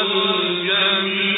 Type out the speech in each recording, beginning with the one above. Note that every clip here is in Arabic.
الجميل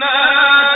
خلق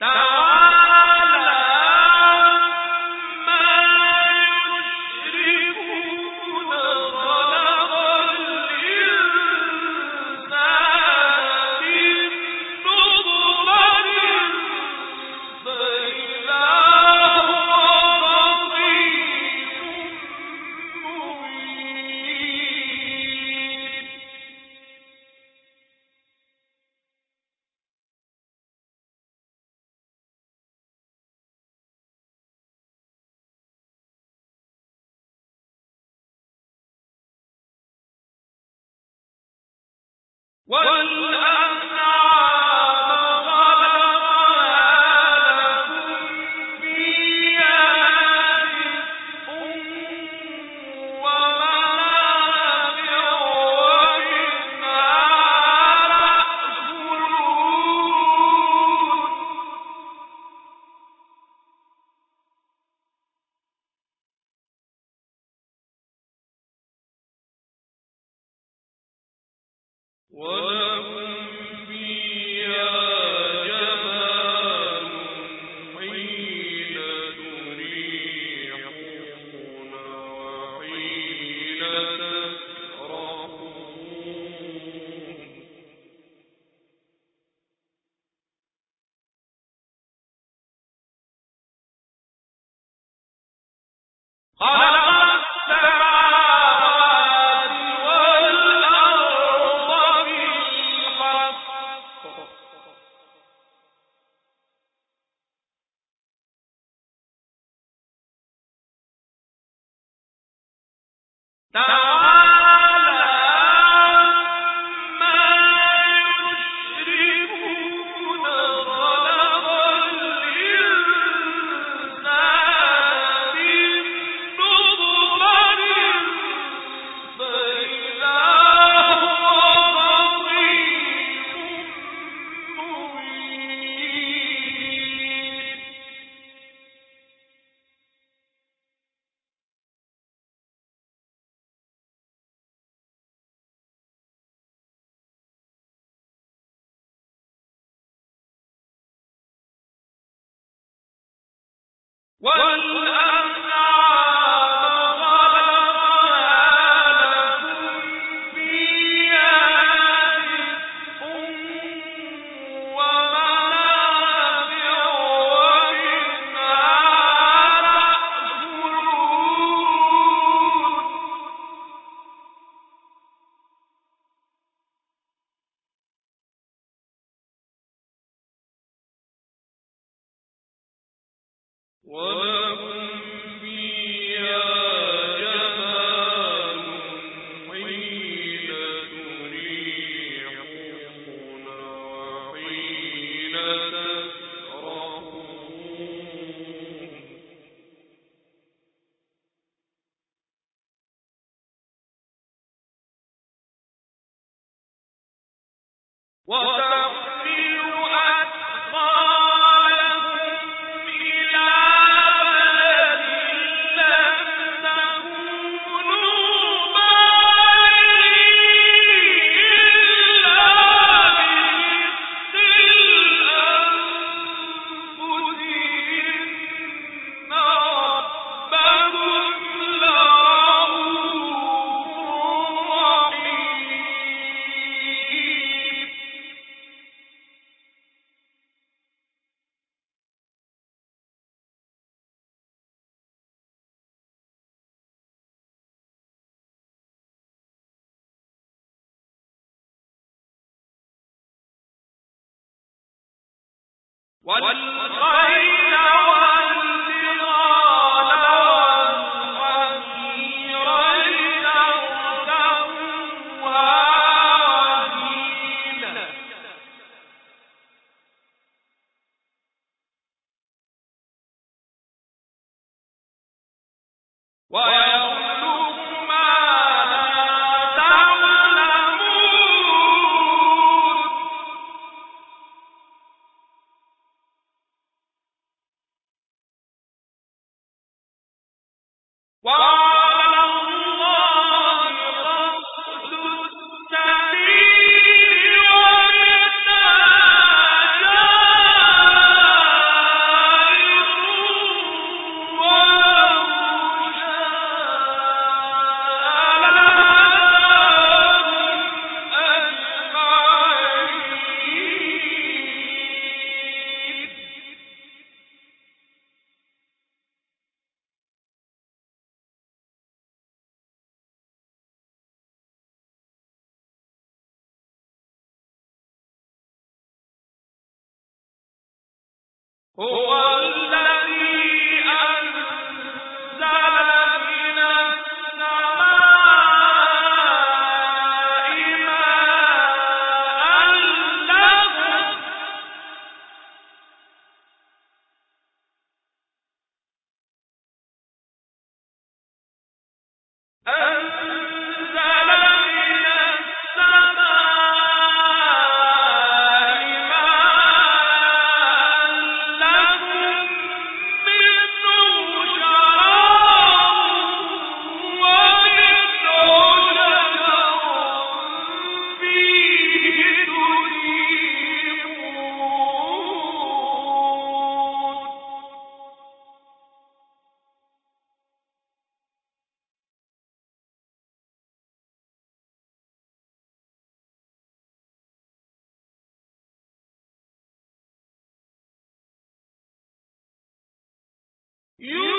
Ta what One, One ماء You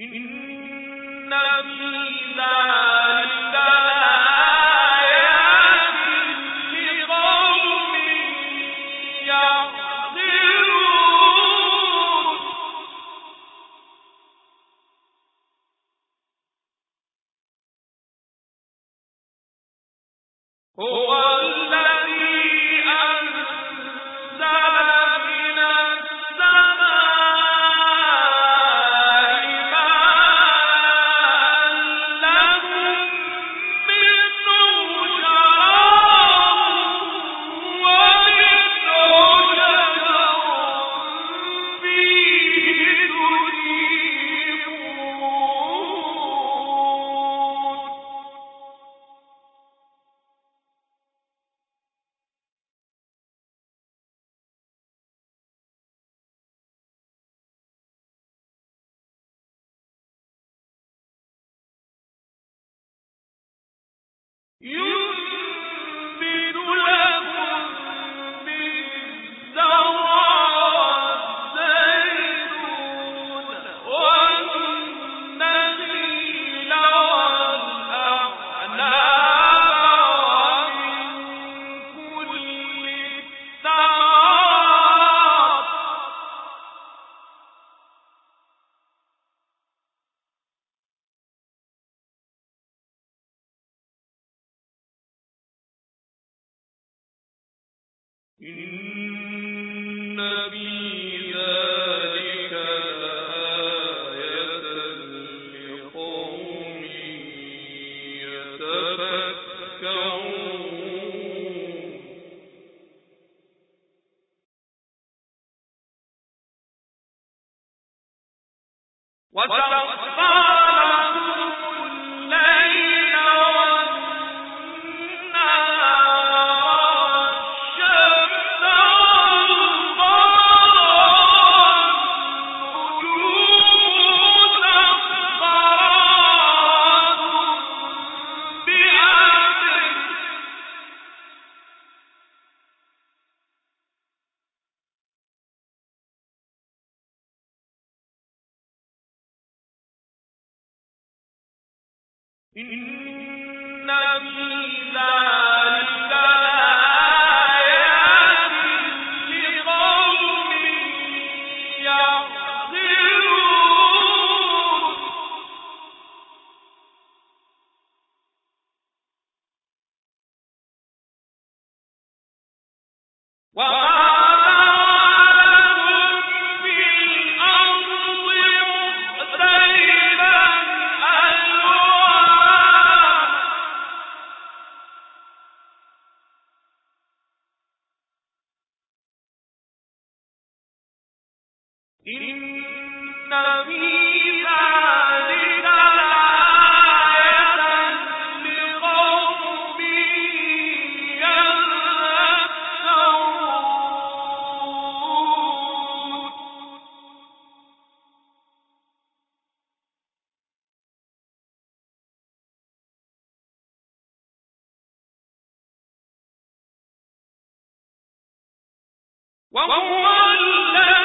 إن في ذلك وهو الذي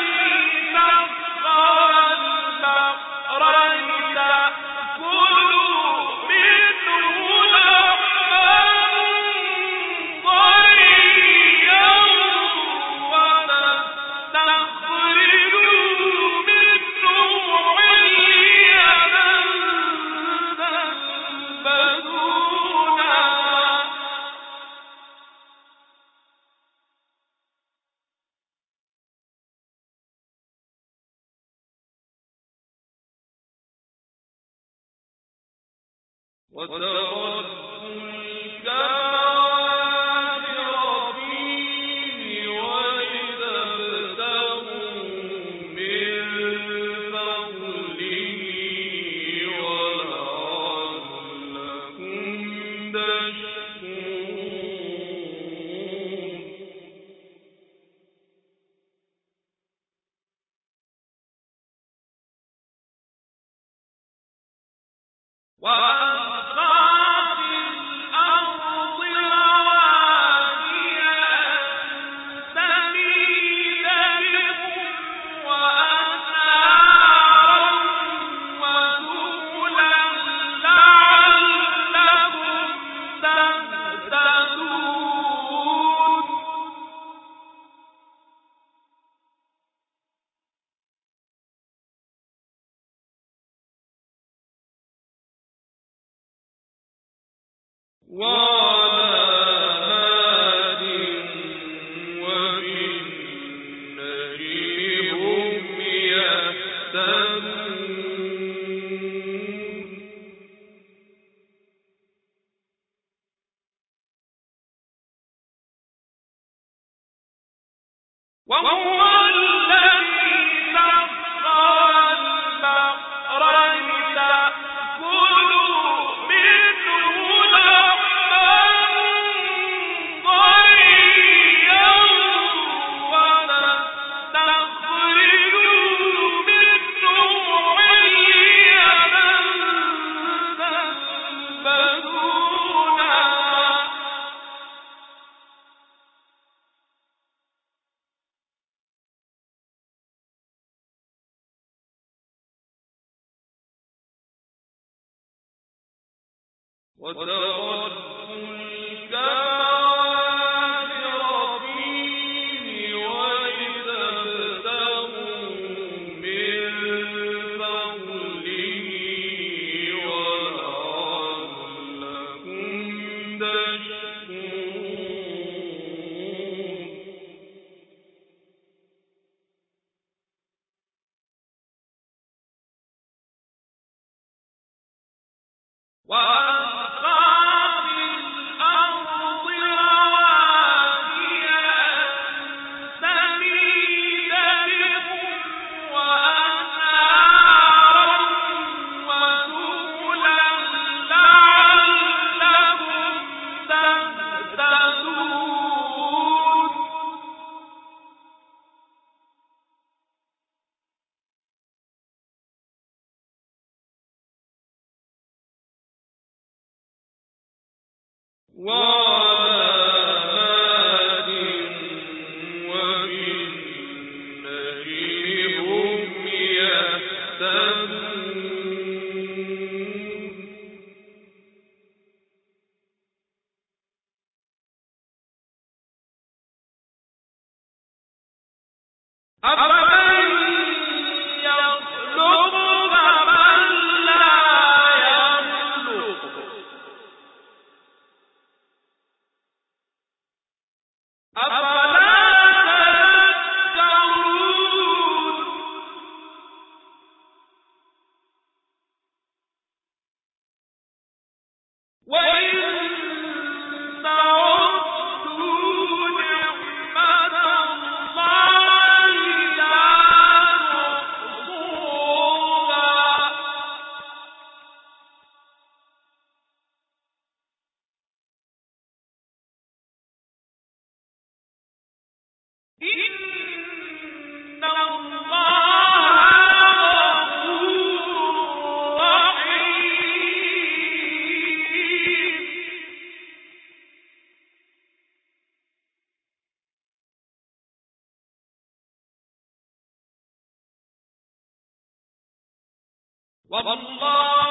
وترد الكافر والله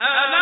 فوقهم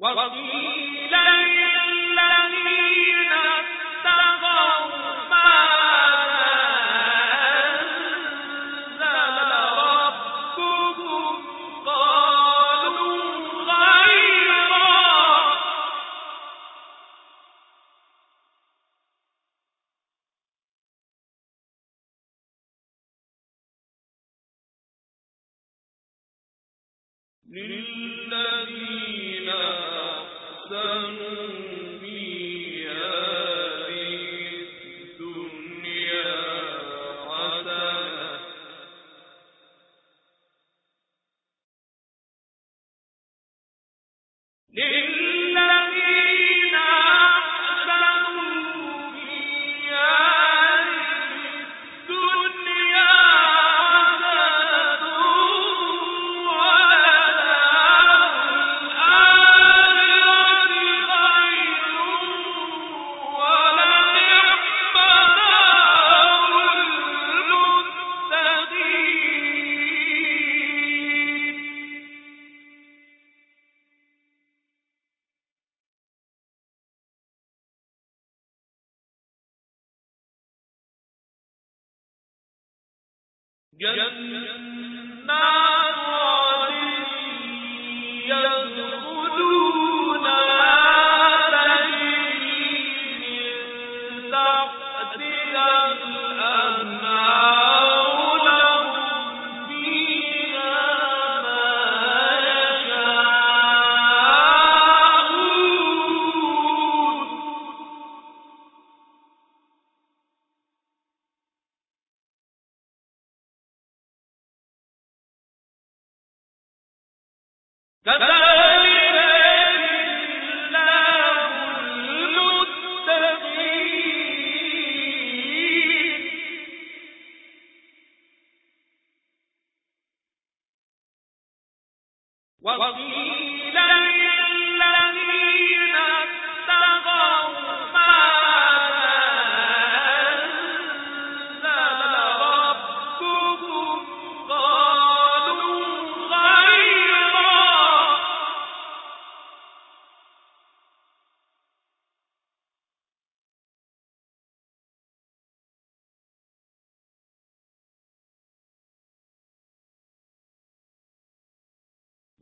وقيل قالوا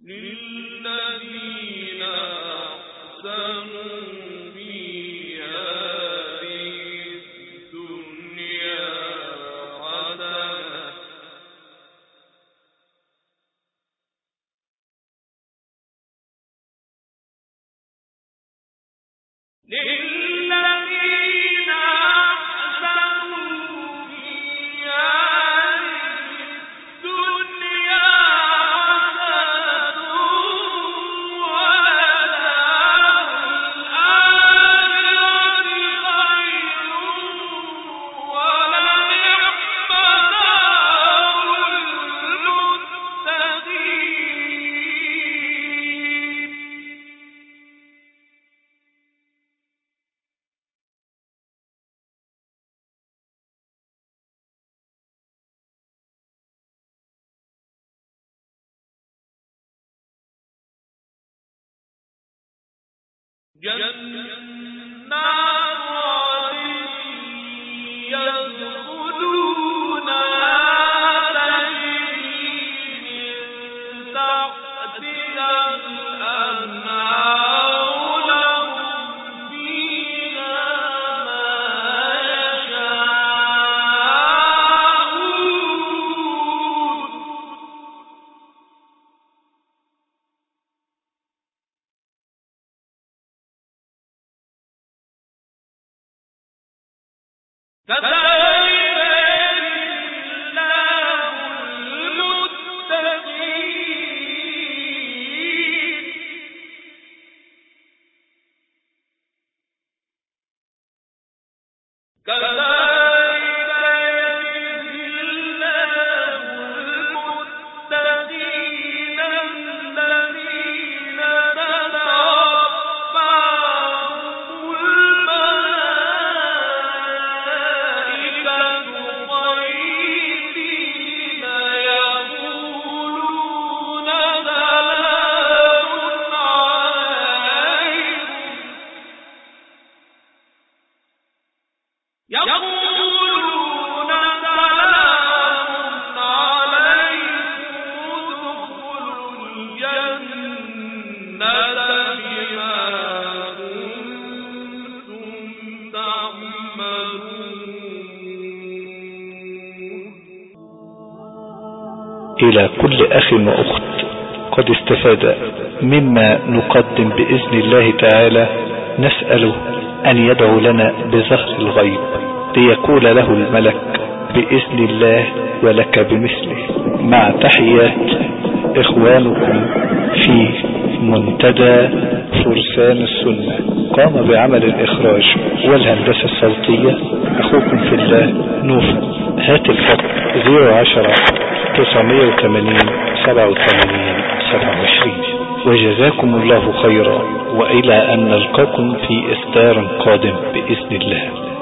للذين أحسنوا إلى كل أخ وأخت قد استفاد مما نقدم بإذن الله تعالى نسأله أن يدعو لنا بظهر الغيب. ليقول له الملك بإذن الله ولك بمثله. مع تحيات إخوانكم في منتدى فرسان السنة. قام بعمل الإخراج والهندسة الصوتية. أخوكم في الله نوفل هات الخط 010 980 87 27 وجزاكم الله خيرا. وإلى أن نلقاكم في إصدار قادم بإذن الله.